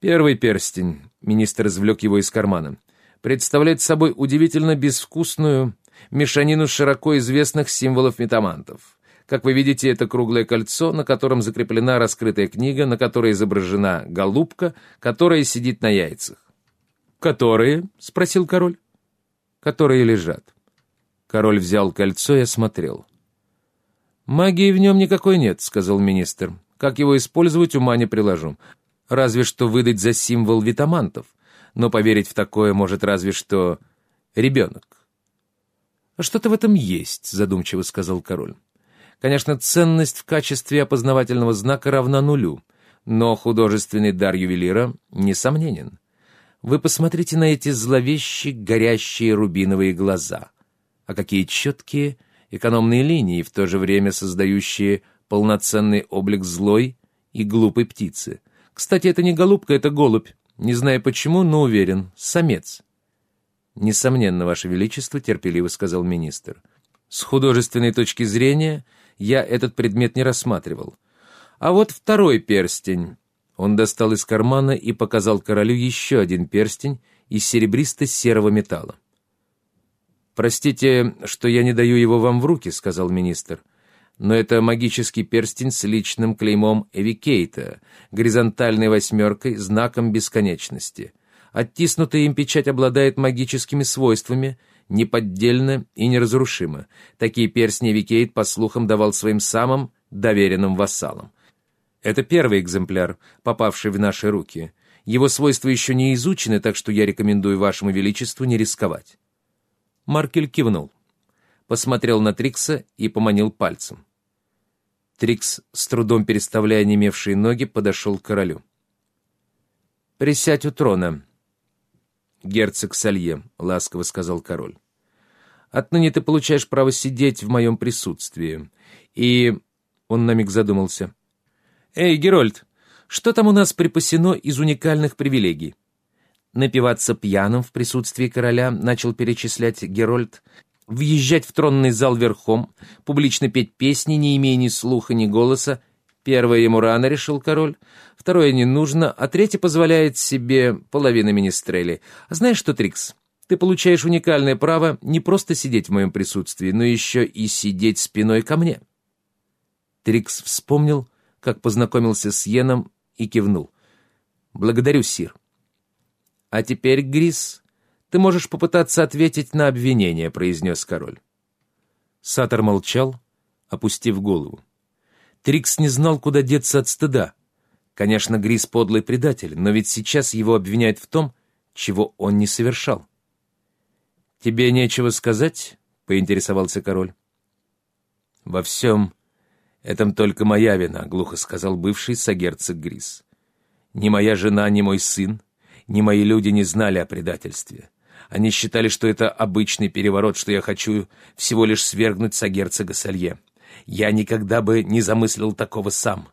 Первый перстень, министр извлек его из кармана, представляет собой удивительно безвкусную мешанину широко известных символов метамантов. Как вы видите, это круглое кольцо, на котором закреплена раскрытая книга, на которой изображена голубка, которая сидит на яйцах. «Которые?» — спросил король. «Которые лежат». Король взял кольцо и осмотрел. «Магии в нем никакой нет», — сказал министр. «Как его использовать, ума не приложу. Разве что выдать за символ витамантов. Но поверить в такое может разве что ребенок». «А что-то в этом есть», — задумчиво сказал король. «Конечно, ценность в качестве опознавательного знака равна нулю, но художественный дар ювелира несомненен. Вы посмотрите на эти зловещие горящие рубиновые глаза. А какие четкие, экономные линии, в то же время создающие полноценный облик злой и глупой птицы. Кстати, это не голубка, это голубь. Не знаю почему, но уверен, самец. «Несомненно, Ваше Величество», — терпеливо сказал министр. «С художественной точки зрения я этот предмет не рассматривал. А вот второй перстень. Он достал из кармана и показал королю еще один перстень из серебристо-серого металла. «Простите, что я не даю его вам в руки», — сказал министр. «Но это магический перстень с личным клеймом Эвикейта, горизонтальной восьмеркой, знаком бесконечности. Оттиснутая им печать обладает магическими свойствами, неподдельно и неразрушимо. Такие перстни Эвикейт, по слухам, давал своим самым доверенным вассалам. Это первый экземпляр, попавший в наши руки. Его свойства еще не изучены, так что я рекомендую вашему величеству не рисковать». Маркель кивнул, посмотрел на Трикса и поманил пальцем. Трикс, с трудом переставляя немевшие ноги, подошел к королю. «Присядь у трона», — герцог Салье, — ласково сказал король. «Отныне ты получаешь право сидеть в моем присутствии. И...» — он на миг задумался. «Эй, Герольд, что там у нас припасено из уникальных привилегий?» Напиваться пьяным в присутствии короля начал перечислять Герольд, въезжать в тронный зал верхом, публично петь песни, не имея ни слуха, ни голоса. Первое ему рано, решил король, второе не нужно, а третье позволяет себе половина министрели. А знаешь что, Трикс, ты получаешь уникальное право не просто сидеть в моем присутствии, но еще и сидеть спиной ко мне. Трикс вспомнил, как познакомился с Йеном и кивнул. «Благодарю, Сир». «А теперь, Грис, ты можешь попытаться ответить на обвинение», — произнес король. Сатор молчал, опустив голову. Трикс не знал, куда деться от стыда. Конечно, Грис подлый предатель, но ведь сейчас его обвиняют в том, чего он не совершал. «Тебе нечего сказать?» — поинтересовался король. «Во всем «Этом только моя вина», — глухо сказал бывший сагерцог Грис. «Ни моя жена, ни мой сын, ни мои люди не знали о предательстве. Они считали, что это обычный переворот, что я хочу всего лишь свергнуть сагерцога Салье. Я никогда бы не замыслил такого сам.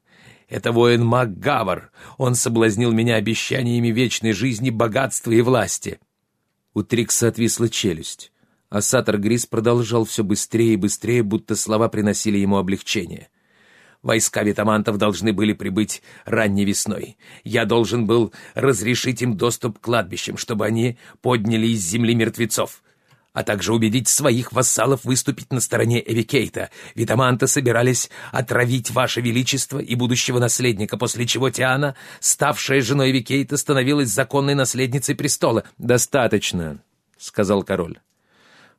Это воин Мак Гавар. Он соблазнил меня обещаниями вечной жизни, богатства и власти». У Трикса отвисла челюсть, а Сатор Грис продолжал все быстрее и быстрее, будто слова приносили ему облегчение. Войска витамантов должны были прибыть ранней весной. Я должен был разрешить им доступ к кладбищам, чтобы они подняли из земли мертвецов, а также убедить своих вассалов выступить на стороне Эвикейта. Витаманты собирались отравить Ваше Величество и будущего наследника, после чего Тиана, ставшая женой Эвикейта, становилась законной наследницей престола. «Достаточно», — сказал король.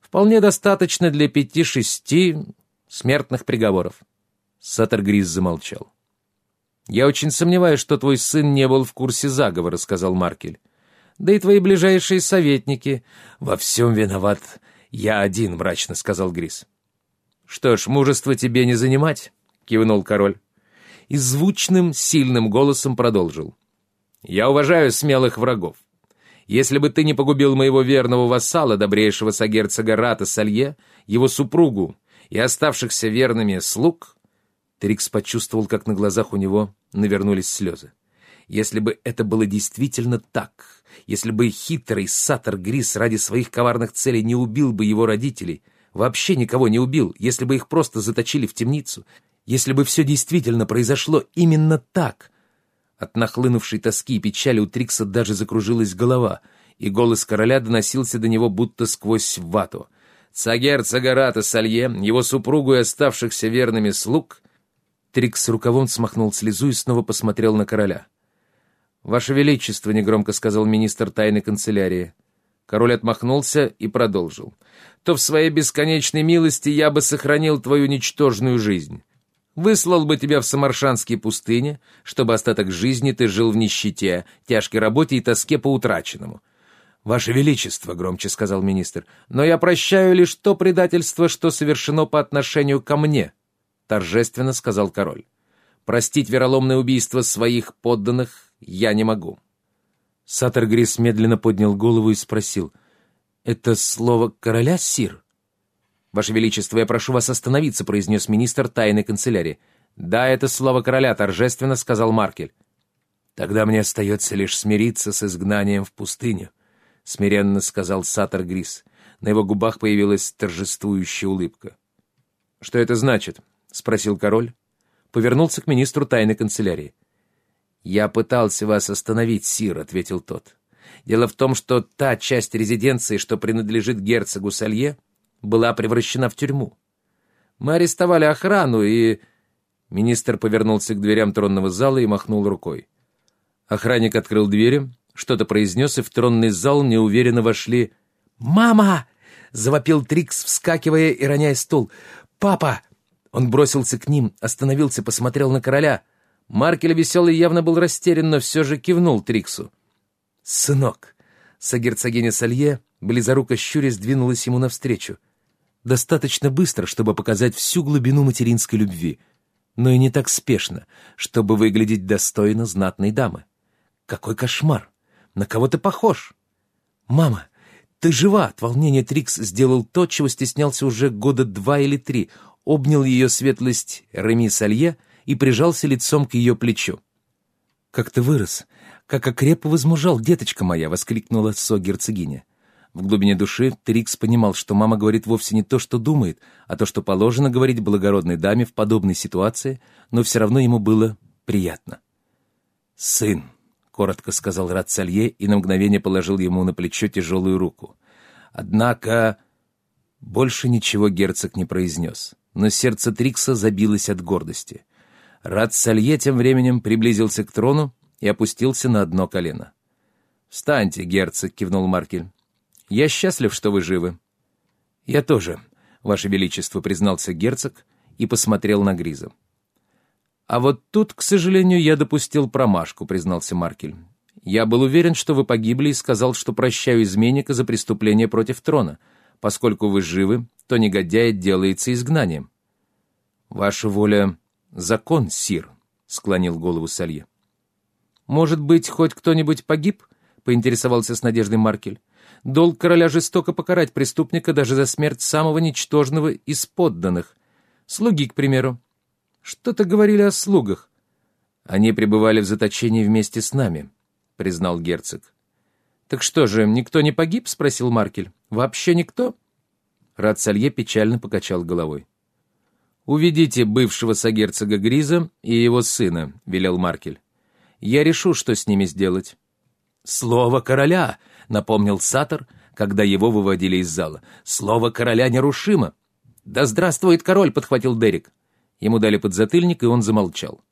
«Вполне достаточно для пяти-шести смертных приговоров». Саттергрис замолчал. «Я очень сомневаюсь, что твой сын не был в курсе заговора», — сказал Маркель. «Да и твои ближайшие советники. Во всем виноват я один», — мрачно сказал Грис. «Что ж, мужество тебе не занимать», — кивнул король. И звучным, сильным голосом продолжил. «Я уважаю смелых врагов. Если бы ты не погубил моего верного вассала, добрейшего сагерцога Рата Салье, его супругу и оставшихся верными слуг, Трикс почувствовал, как на глазах у него навернулись слезы. Если бы это было действительно так, если бы хитрый Сатор Грис ради своих коварных целей не убил бы его родителей, вообще никого не убил, если бы их просто заточили в темницу, если бы все действительно произошло именно так, От нахлынувшей тоски и печали у Трикса даже закружилась голова, и голос короля доносился до него будто сквозь вату. Цагер Цагарата Салье, его супругу и оставшихся верными слуг... Трикс рукавом смахнул слезу и снова посмотрел на короля. «Ваше Величество», — негромко сказал министр тайной канцелярии. Король отмахнулся и продолжил. «То в своей бесконечной милости я бы сохранил твою ничтожную жизнь. Выслал бы тебя в Самаршанские пустыни, чтобы остаток жизни ты жил в нищете, тяжкой работе и тоске по утраченному. «Ваше Величество», — громче сказал министр, — «но я прощаю лишь то предательство, что совершено по отношению ко мне», — торжественно сказал король. «Простить вероломное убийство своих подданных я не могу». Сатор Грис медленно поднял голову и спросил, «Это слово короля, сир?» «Ваше Величество, я прошу вас остановиться», — произнес министр тайной канцелярии. «Да, это слово короля», — торжественно сказал Маркель. «Тогда мне остается лишь смириться с изгнанием в пустыню», — смиренно сказал Сатор Грис. На его губах появилась торжествующая улыбка. «Что это значит?» — спросил король. Повернулся к министру тайной канцелярии. «Я пытался вас остановить, сир», — ответил тот. «Дело в том, что та часть резиденции, что принадлежит герцогу Салье, была превращена в тюрьму. Мы арестовали охрану, и...» Министр повернулся к дверям тронного зала и махнул рукой. Охранник открыл двери, что-то произнес, и в тронный зал неуверенно вошли... «Мама!» — завопил Трикс, вскакивая и роняя стул. «Папа!» Он бросился к ним, остановился, посмотрел на короля — Маркель веселый явно был растерян, но все же кивнул Триксу. «Сынок!» Сагерцогиня Салье, близоруко щурясь, двинулась ему навстречу. Достаточно быстро, чтобы показать всю глубину материнской любви, но и не так спешно, чтобы выглядеть достойно знатной дамы. Какой кошмар! На кого ты похож? «Мама, ты жива!» От волнения Трикс сделал то, чего стеснялся уже года два или три. Обнял ее светлость Реми Салье — и прижался лицом к ее плечу. «Как ты вырос! Как окреп возмужал, деточка моя!» — воскликнула со-герцогиня. В глубине души Трикс понимал, что мама говорит вовсе не то, что думает, а то, что положено говорить благородной даме в подобной ситуации, но все равно ему было приятно. «Сын!» — коротко сказал Рад Салье и на мгновение положил ему на плечо тяжелую руку. Однако больше ничего герцог не произнес, но сердце Трикса забилось от гордости. Рад Салье тем временем приблизился к трону и опустился на одно колено. «Встаньте, герцог», — кивнул Маркель. «Я счастлив, что вы живы». «Я тоже», — ваше величество, признался герцог и посмотрел на Гриза. «А вот тут, к сожалению, я допустил промашку», — признался Маркель. «Я был уверен, что вы погибли и сказал, что прощаю изменника за преступление против трона. Поскольку вы живы, то негодяй делается изгнанием». «Ваша воля «Закон, сир», — склонил голову Салье. «Может быть, хоть кто-нибудь погиб?» — поинтересовался с надеждой Маркель. «Долг короля жестоко покарать преступника даже за смерть самого ничтожного из подданных. Слуги, к примеру. Что-то говорили о слугах. Они пребывали в заточении вместе с нами», — признал герцог. «Так что же, никто не погиб?» — спросил Маркель. «Вообще никто?» Рад Салье печально покачал головой. «Уведите бывшего сагерцога Гриза и его сына», — велел Маркель. «Я решу, что с ними сделать». «Слово короля», — напомнил Сатор, когда его выводили из зала. «Слово короля нерушимо». «Да здравствует король», — подхватил Дерек. Ему дали подзатыльник, и он замолчал.